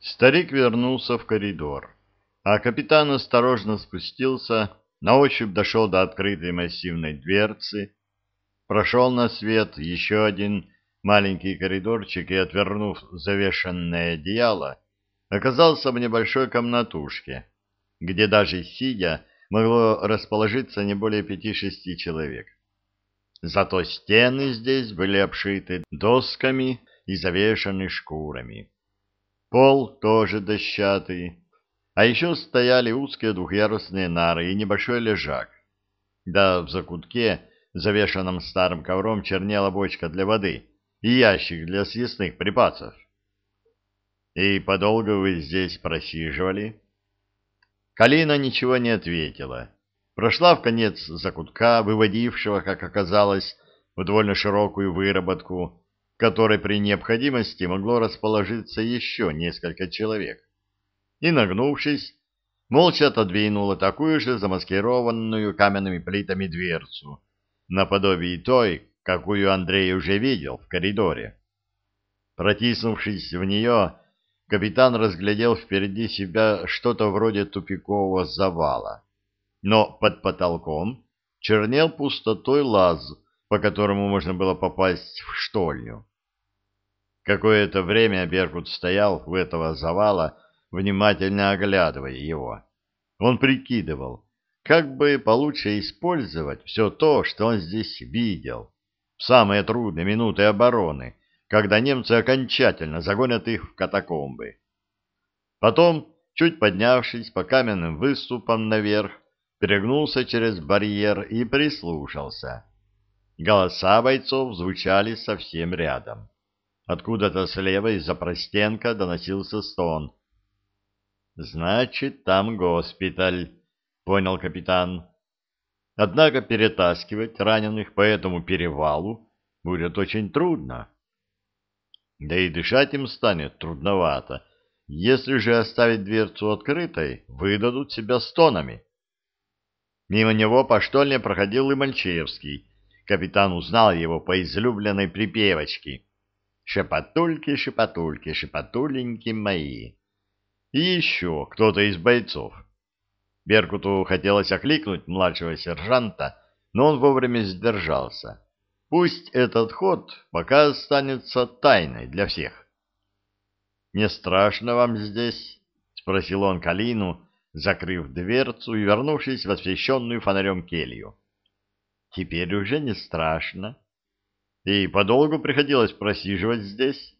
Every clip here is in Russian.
Старик вернулся в коридор, а капитан осторожно спустился, на ощупь дошел до открытой массивной дверцы, прошел на свет еще один маленький коридорчик и, отвернув завешенное одеяло, оказался в небольшой комнатушке, где даже сидя могло расположиться не более пяти-шести человек. Зато стены здесь были обшиты досками и завешаны шкурами. Пол тоже дощатый, а еще стояли узкие двухъярусные нары и небольшой лежак. Да в закутке, завешенном старым ковром, чернела бочка для воды и ящик для съестных припасов. «И подолго вы здесь просиживали?» Калина ничего не ответила. Прошла в конец закутка, выводившего, как оказалось, в довольно широкую выработку, которой при необходимости могло расположиться еще несколько человек. И, нагнувшись, молча отодвинула такую же замаскированную каменными плитами дверцу, наподобие той, какую Андрей уже видел в коридоре. Протиснувшись в нее, капитан разглядел впереди себя что-то вроде тупикового завала. Но под потолком чернел пустотой лаз, по которому можно было попасть в штольню. Какое-то время Беркут стоял у этого завала, внимательно оглядывая его. Он прикидывал, как бы получше использовать все то, что он здесь видел, в самые трудные минуты обороны, когда немцы окончательно загонят их в катакомбы. Потом, чуть поднявшись по каменным выступам наверх, перегнулся через барьер и прислушался. Голоса бойцов звучали совсем рядом. Откуда-то слева из-за простенка доносился стон. «Значит, там госпиталь», — понял капитан. Однако перетаскивать раненых по этому перевалу будет очень трудно. Да и дышать им станет трудновато. Если же оставить дверцу открытой, выдадут себя стонами. Мимо него по штольне проходил и Мальчевский. Капитан узнал его по излюбленной припевочке. «Шепотульки, шепотульки, шепотуленьки мои». И еще кто-то из бойцов. Беркуту хотелось окликнуть младшего сержанта, но он вовремя сдержался. Пусть этот ход пока останется тайной для всех. «Не страшно вам здесь?» — спросил он Калину, закрыв дверцу и вернувшись в освещенную фонарем келью. «Теперь уже не страшно. И подолгу приходилось просиживать здесь.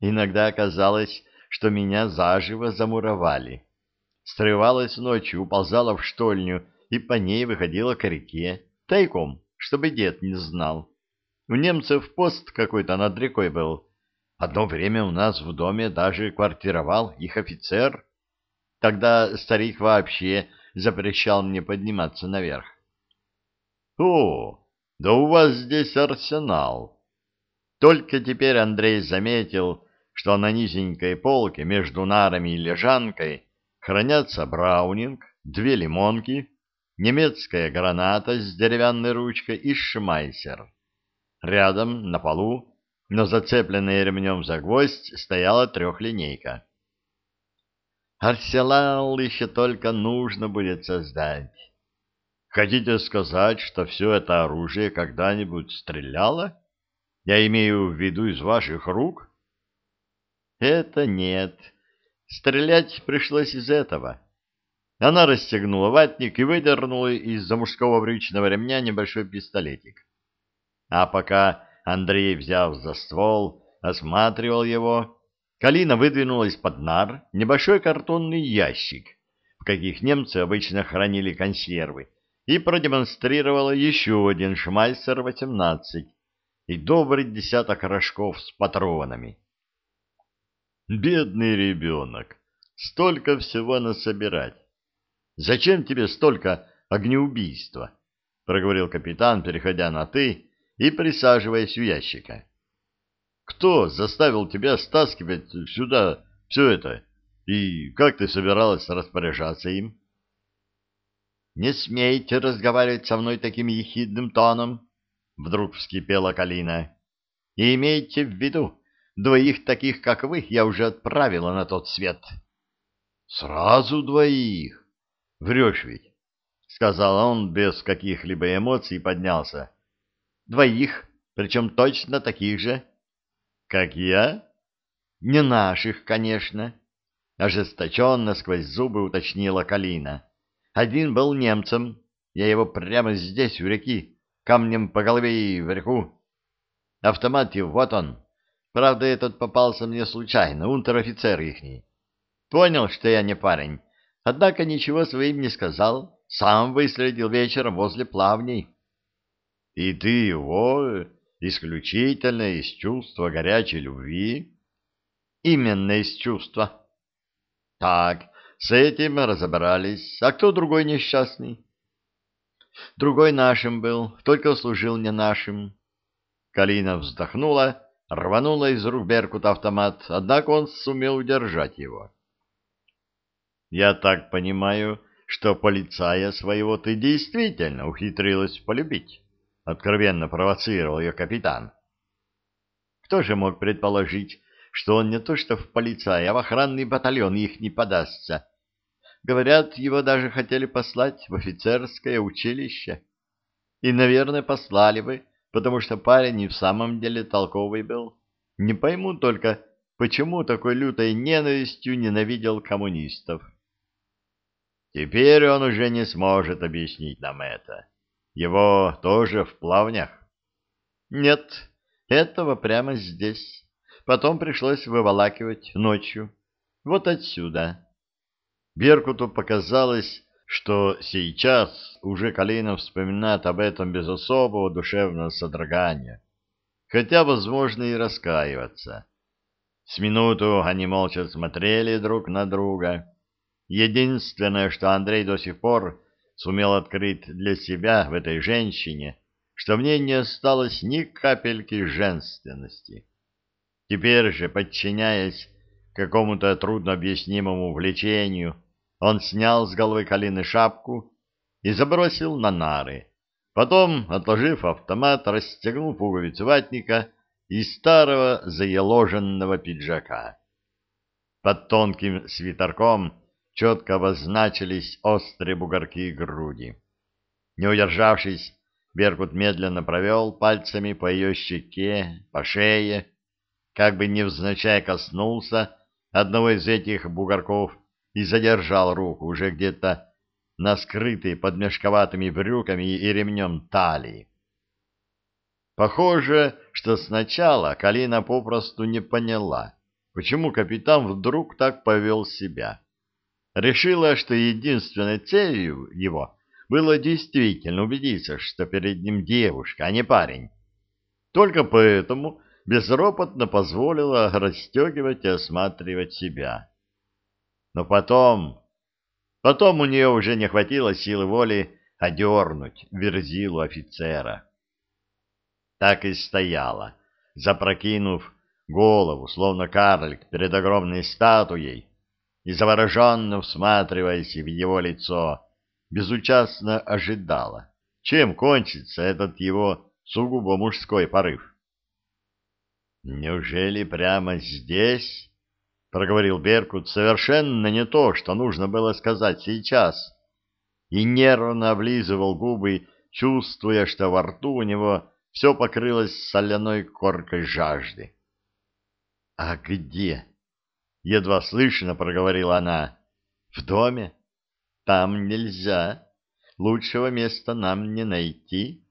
Иногда казалось, что меня заживо замуровали. Срывалась ночью, уползала в штольню и по ней выходила к реке, тайком, чтобы дед не знал. У немцев пост какой-то над рекой был. Одно время у нас в доме даже квартировал их офицер. Тогда старик вообще запрещал мне подниматься наверх. — О, да у вас здесь арсенал! Только теперь Андрей заметил, что на низенькой полке между нарами и лежанкой хранятся браунинг, две лимонки, немецкая граната с деревянной ручкой и шмайсер. Рядом, на полу, но зацепленная ремнем за гвоздь, стояла трехлинейка. Арсенал еще только нужно будет создать. Хотите сказать, что все это оружие когда-нибудь стреляло? Я имею в виду из ваших рук? Это нет. Стрелять пришлось из этого. Она расстегнула ватник и выдернула из-за мужского брючного ремня небольшой пистолетик. А пока Андрей, взяв за ствол, осматривал его, Калина выдвинула из-под нар небольшой картонный ящик, в каких немцы обычно хранили консервы, и продемонстрировала еще один шмайсер-18 и добрый десяток рожков с патронами. Бедный ребенок, столько всего насобирать. Зачем тебе столько огнеубийства? Проговорил капитан, переходя на «ты» и присаживаясь у ящика. Кто заставил тебя стаскивать сюда все это? И как ты собиралась распоряжаться им? Не смейте разговаривать со мной таким ехидным тоном, вдруг вскипела Калина. И имейте в виду, Двоих таких, как вы, я уже отправила на тот свет. — Сразу двоих? Врешь ведь? — сказал он без каких-либо эмоций и поднялся. — Двоих, причем точно таких же. — Как я? — Не наших, конечно. Ожесточенно сквозь зубы уточнила Калина. Один был немцем, я его прямо здесь, у реки, камнем по голове и в реку. Автомат его, вот он. Правда, этот попался мне случайно, унтер-офицер ихний. Понял, что я не парень, однако ничего своим не сказал, сам выследил вечером возле плавней. И ты его исключительно из чувства горячей любви? Именно из чувства. Так, с этим разобрались. А кто другой несчастный? Другой нашим был, только служил не нашим. Калина вздохнула, рванула из рук Беркута автомат, однако он сумел удержать его. «Я так понимаю, что полицая своего ты действительно ухитрилась полюбить», — откровенно провоцировал ее капитан. Кто же мог предположить, что он не то что в полицай, а в охранный батальон их не подастся. Говорят, его даже хотели послать в офицерское училище. И, наверное, послали бы, потому что парень и в самом деле толковый был. Не пойму только, почему такой лютой ненавистью ненавидел коммунистов. Теперь он уже не сможет объяснить нам это. Его тоже в плавнях? Нет, этого прямо здесь. Потом пришлось выволакивать ночью. Вот отсюда. Беркуту показалось, что сейчас уже Калинов вспоминает об этом без особого душевного содрогания, хотя, возможно, и раскаиваться. С минуту они молча смотрели друг на друга. Единственное, что Андрей до сих пор сумел открыть для себя в этой женщине, что в ней не осталось ни капельки женственности. Теперь же, подчиняясь какому-то труднообъяснимому влечению, он снял с головы Калины шапку и забросил на нары. Потом, отложив автомат, расстегнул пуговицу ватника из старого заеложенного пиджака. Под тонким свитерком четко обозначились острые бугорки груди. Не удержавшись, Беркут медленно провел пальцами по ее щеке, по шее, как бы невзначай коснулся одного из этих бугорков и задержал руку уже где-то на скрытой под мешковатыми брюками и ремнем талии. Похоже, что сначала Калина попросту не поняла, почему капитан вдруг так повел себя. Решила, что единственной целью его было действительно убедиться, что перед ним девушка, а не парень. Только поэтому безропотно позволила расстегивать и осматривать себя. Но потом... Потом у нее уже не хватило силы воли одернуть верзилу офицера. Так и стояла, запрокинув голову, словно карлик перед огромной статуей, и завороженно всматриваясь в его лицо, безучастно ожидала, чем кончится этот его сугубо мужской порыв. «Неужели прямо здесь?» — проговорил Беркут совершенно не то, что нужно было сказать сейчас, и нервно облизывал губы, чувствуя, что во рту у него все покрылось соляной коркой жажды. «А где?» — едва слышно проговорила она. «В доме? Там нельзя. Лучшего места нам не найти».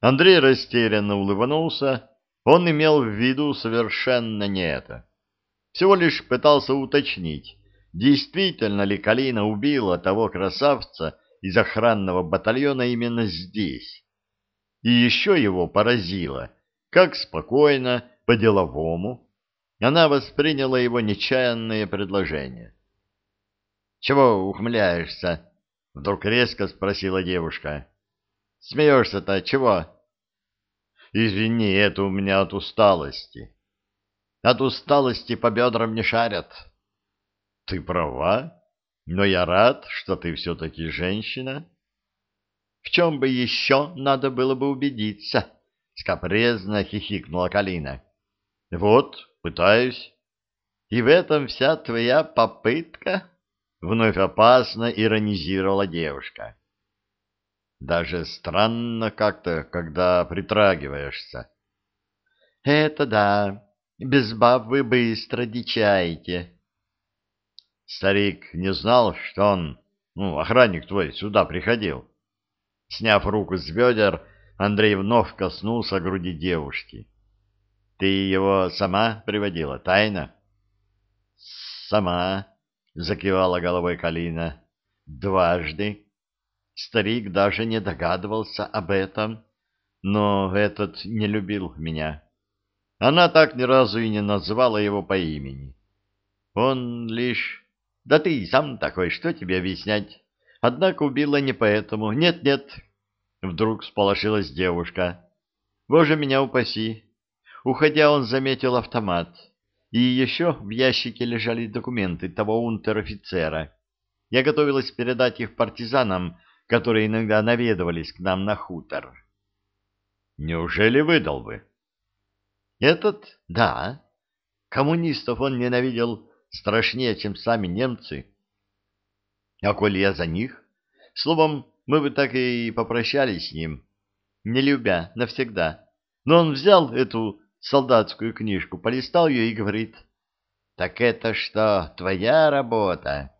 Андрей растерянно улыбнулся, он имел в виду совершенно не это. Всего лишь пытался уточнить, действительно ли Калина убила того красавца из охранного батальона именно здесь. И еще его поразило, как спокойно, по-деловому, она восприняла его нечаянное предложение. — Чего ухмыляешься? — вдруг резко спросила девушка. — Смеешься-то чего? Извини, это у меня от усталости. От усталости по бедрам не шарят. Ты права, но я рад, что ты все-таки женщина. В чем бы еще надо было бы убедиться? Скопрезно хихикнула Калина. Вот, пытаюсь. И в этом вся твоя попытка? Вновь опасно иронизировала девушка. Даже странно как-то, когда притрагиваешься. Это да, без баб вы быстро дичаете. Старик не знал, что он, ну, охранник твой, сюда приходил. Сняв руку с бедер, Андрей вновь коснулся груди девушки. Ты его сама приводила, тайно? Сама, закивала головой Калина. Дважды. Старик даже не догадывался об этом, но этот не любил меня. Она так ни разу и не назвала его по имени. Он лишь... Да ты сам такой, что тебе объяснять? Однако убила не поэтому. Нет-нет. Вдруг сполошилась девушка. Боже меня упаси. Уходя, он заметил автомат. И еще в ящике лежали документы того унтер-офицера. Я готовилась передать их партизанам, которые иногда наведывались к нам на хутор. Неужели выдал бы? Этот, да. Коммунистов он ненавидел страшнее, чем сами немцы. А коль я за них, словом, мы бы так и попрощались с ним, не любя навсегда. Но он взял эту солдатскую книжку, полистал ее и говорит, «Так это что, твоя работа?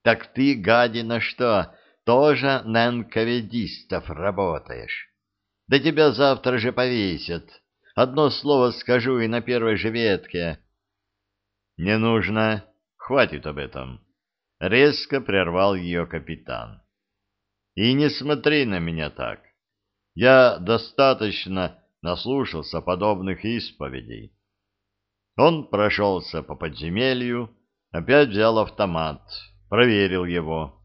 Так ты, гадина, что, тоже на НКВДистов работаешь? Да тебя завтра же повесят. Одно слово скажу и на первой же ветке». «Не нужно, хватит об этом», — резко прервал ее капитан. «И не смотри на меня так. Я достаточно наслушался подобных исповедей. Он прошелся по подземелью, опять взял автомат, проверил его.